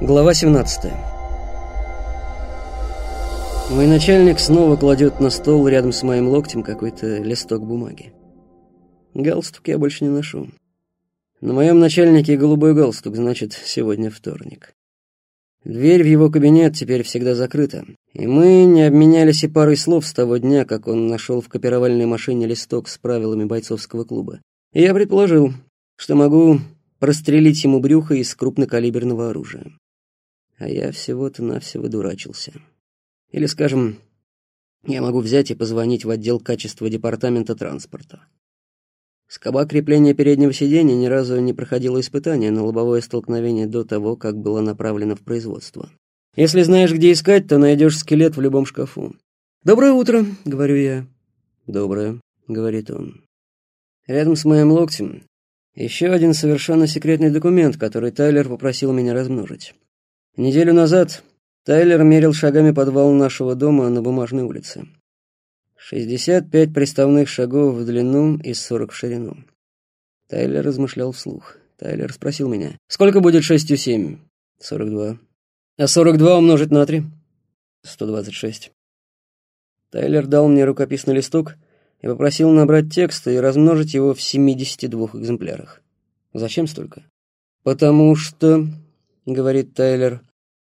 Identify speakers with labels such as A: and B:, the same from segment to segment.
A: Глава 17 Мой начальник снова кладет на стол рядом с моим локтем какой-то листок бумаги. Галстук я больше не ношу. На моем начальнике голубой галстук, значит, сегодня вторник. Дверь в его кабинет теперь всегда закрыта, и мы не обменялись и парой слов с того дня, как он нашел в копировальной машине листок с правилами бойцовского клуба. И я предположил, что могу прострелить ему брюхо из крупнокалиберного оружия. А я всего-то навсего дурачился. Или, скажем, я могу взять и позвонить в отдел качества департамента транспорта. Скоба крепления переднего сиденья ни разу не проходила испытания на лобовое столкновение до того, как было направлено в производство. Если знаешь, где искать, то найдешь скелет в любом шкафу. «Доброе утро», — говорю я. «Доброе», — говорит он. Рядом с моим локтем еще один совершенно секретный документ, который Тайлер попросил меня размножить. Неделю назад Тайлер мерил шагами подвал нашего дома на Бумажной улице. 65 приставных шагов в длину и 40 в ширину. Тайлер размышлял вслух. Тайлер спросил меня, «Сколько будет шестью семь?» «42». «А 42 умножить на 3?» «126». Тайлер дал мне рукописный листок и попросил набрать текст и размножить его в 72 экземплярах. «Зачем столько?» «Потому что», — говорит Тайлер,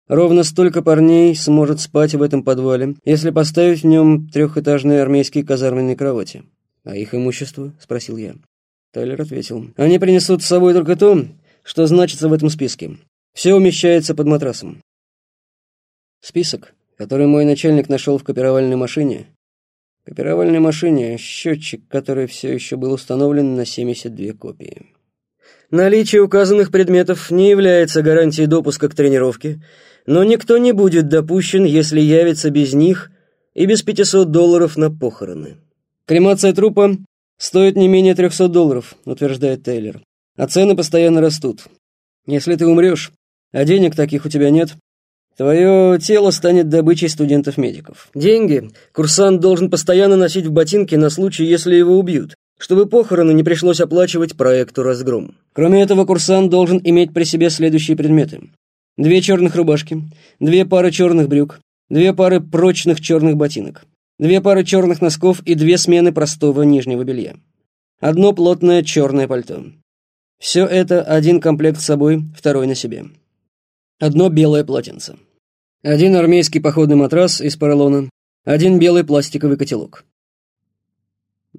A: Ровно столько парней сможет спать в этом подвале, если поставить в нем трехэтажные армейские казарменные кровати. «А их имущество?» — спросил я. Тайлер ответил. «Они принесут с собой только то, что значится в этом списке. Все умещается под матрасом». Список, который мой начальник нашел в копировальной машине. Копировальной машине счетчик, который все еще был установлен на 72 копии. Наличие указанных предметов не является гарантией допуска к тренировке, но никто не будет допущен, если явится без них и без 500 долларов на похороны. Кремация трупа стоит не менее 300 долларов, утверждает Тейлор, а цены постоянно растут. Если ты умрешь, а денег таких у тебя нет, твое тело станет добычей студентов-медиков. Деньги курсант должен постоянно носить в ботинке на случай, если его убьют, чтобы похороны не пришлось оплачивать проекту «Разгром». Кроме этого, курсант должен иметь при себе следующие предметы две черных рубашки, две пары черных брюк, две пары прочных черных ботинок, две пары черных носков и две смены простого нижнего белья. Одно плотное черное пальто. Все это один комплект с собой, второй на себе. Одно белое полотенце. Один армейский походный матрас из поролона, один белый пластиковый котелок.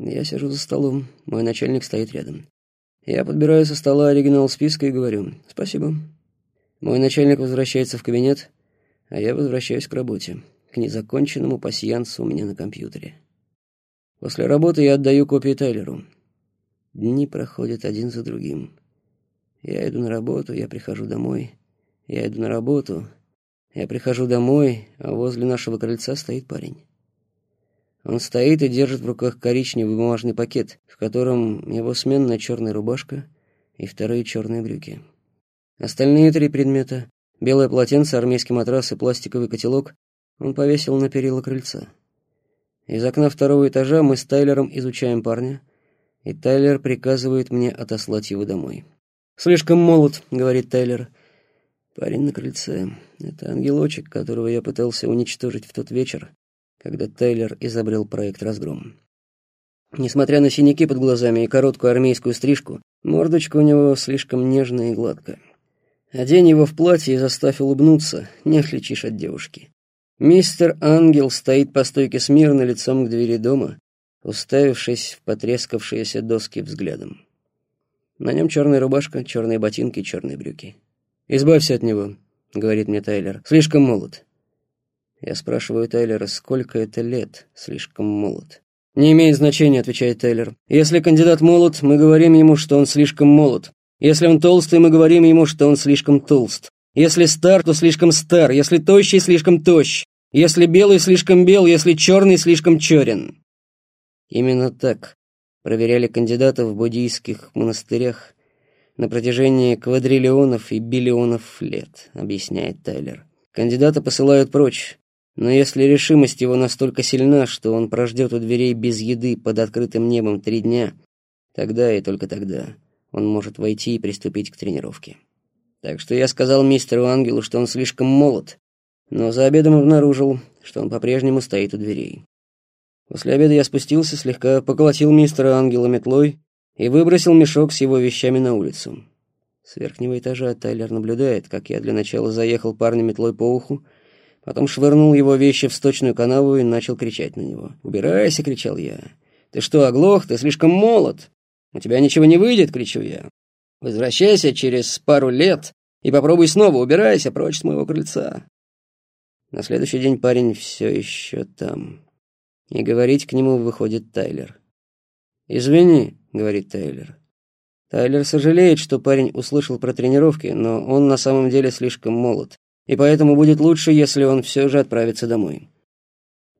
A: Я сижу за столом, мой начальник стоит рядом. Я подбираю со стола оригинал списка и говорю «Спасибо». Мой начальник возвращается в кабинет, а я возвращаюсь к работе, к незаконченному пасьянсу у меня на компьютере. После работы я отдаю копии Тайлеру. Дни проходят один за другим. Я иду на работу, я прихожу домой. Я иду на работу, я прихожу домой, а возле нашего крыльца стоит парень. Он стоит и держит в руках коричневый бумажный пакет, в котором его сменная черная рубашка и вторые черные брюки. Остальные три предмета — белое полотенце, армейский матрас и пластиковый котелок — он повесил на перила крыльца. Из окна второго этажа мы с Тайлером изучаем парня, и Тайлер приказывает мне отослать его домой. «Слишком молод», — говорит Тайлер. Парень на крыльце — это ангелочек, которого я пытался уничтожить в тот вечер, когда Тайлер изобрел проект «Разгром». Несмотря на синяки под глазами и короткую армейскую стрижку, мордочка у него слишком нежная и гладкая. Одень его в платье и заставь улыбнуться, не отличишь от девушки. Мистер Ангел стоит по стойке смирно лицом к двери дома, уставившись в потрескавшиеся доски взглядом. На нем черная рубашка, черные ботинки, черные брюки. «Избавься от него», — говорит мне Тайлер. «Слишком молод». Я спрашиваю Тайлера, сколько это лет, слишком молод. «Не имеет значения», — отвечает Тайлер. «Если кандидат молод, мы говорим ему, что он слишком молод. Если он толстый, мы говорим ему, что он слишком толст. Если стар, то слишком стар. Если тощий, слишком тощ. Если белый, слишком бел. Если черный, слишком черен. Именно так проверяли кандидатов в буддийских монастырях на протяжении квадриллионов и биллионов лет, объясняет Тайлер. Кандидата посылают прочь, но если решимость его настолько сильна, что он прождет у дверей без еды под открытым небом три дня, тогда и только тогда он может войти и приступить к тренировке. Так что я сказал мистеру Ангелу, что он слишком молод, но за обедом обнаружил, что он по-прежнему стоит у дверей. После обеда я спустился, слегка поколотил мистера Ангела метлой и выбросил мешок с его вещами на улицу. С верхнего этажа Тайлер наблюдает, как я для начала заехал парня метлой по уху, потом швырнул его вещи в сточную канаву и начал кричать на него. «Убирайся!» — кричал я. «Ты что, оглох? Ты слишком молод! У тебя ничего не выйдет!» — кричу я. «Возвращайся через пару лет и попробуй снова, убирайся прочь с моего крыльца!» На следующий день парень все еще там. И говорить к нему выходит Тайлер. «Извини», — говорит Тайлер. Тайлер сожалеет, что парень услышал про тренировки, но он на самом деле слишком молод, и поэтому будет лучше, если он все же отправится домой.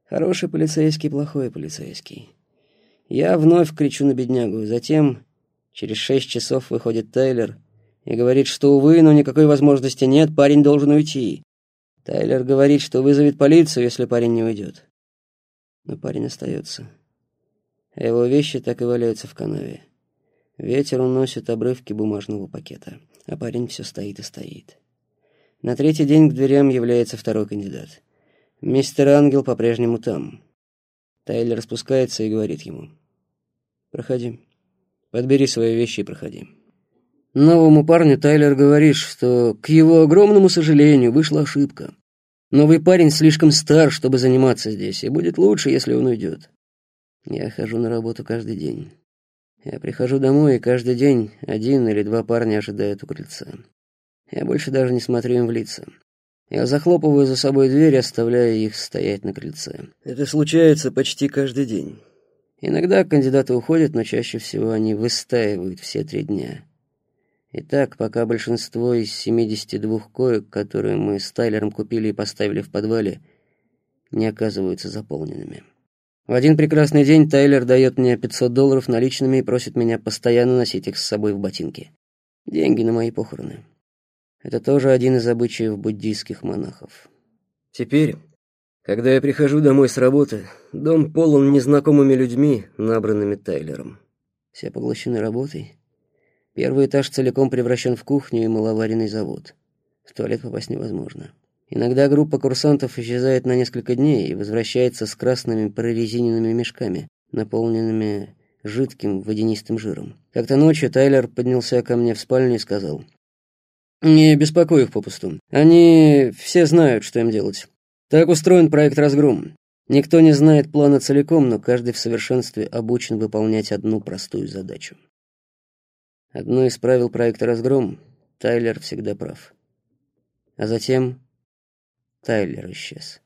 A: Хороший полицейский, плохой полицейский. Я вновь кричу на беднягу, затем через шесть часов выходит Тайлер и говорит, что, увы, но никакой возможности нет, парень должен уйти. Тайлер говорит, что вызовет полицию, если парень не уйдет. Но парень остается. А его вещи так и валяются в канаве. Ветер уносит обрывки бумажного пакета, а парень все стоит и стоит. На третий день к дверям является второй кандидат. Мистер Ангел по-прежнему там. Тайлер спускается и говорит ему. «Проходи. Подбери свои вещи и проходи». Новому парню Тайлер говорит, что, к его огромному сожалению, вышла ошибка. Новый парень слишком стар, чтобы заниматься здесь, и будет лучше, если он уйдет. Я хожу на работу каждый день. Я прихожу домой, и каждый день один или два парня ожидают у крыльца. Я больше даже не смотрю им в лица. Я захлопываю за собой дверь, оставляя их стоять на крыльце. Это случается почти каждый день. Иногда кандидаты уходят, но чаще всего они выстаивают все три дня. Итак, пока большинство из 72 коек, которые мы с Тайлером купили и поставили в подвале, не оказываются заполненными. В один прекрасный день Тайлер дает мне 500 долларов наличными и просит меня постоянно носить их с собой в ботинке. Деньги на мои похороны. Это тоже один из обычаев буддийских монахов. Теперь, когда я прихожу домой с работы, дом полон незнакомыми людьми, набранными Тайлером. Все поглощены работой, Первый этаж целиком превращен в кухню и маловаренный завод. В туалет попасть невозможно. Иногда группа курсантов исчезает на несколько дней и возвращается с красными прорезиненными мешками, наполненными жидким водянистым жиром. Как-то ночью Тайлер поднялся ко мне в спальню и сказал, «Не беспокой их попусту. Они все знают, что им делать. Так устроен проект «Разгром». Никто не знает плана целиком, но каждый в совершенстве обучен выполнять одну простую задачу. Одно из правил проекта «Разгром» — Тайлер всегда прав. А затем Тайлер исчез.